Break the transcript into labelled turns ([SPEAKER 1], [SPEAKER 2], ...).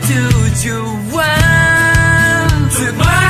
[SPEAKER 1] tujuan untuk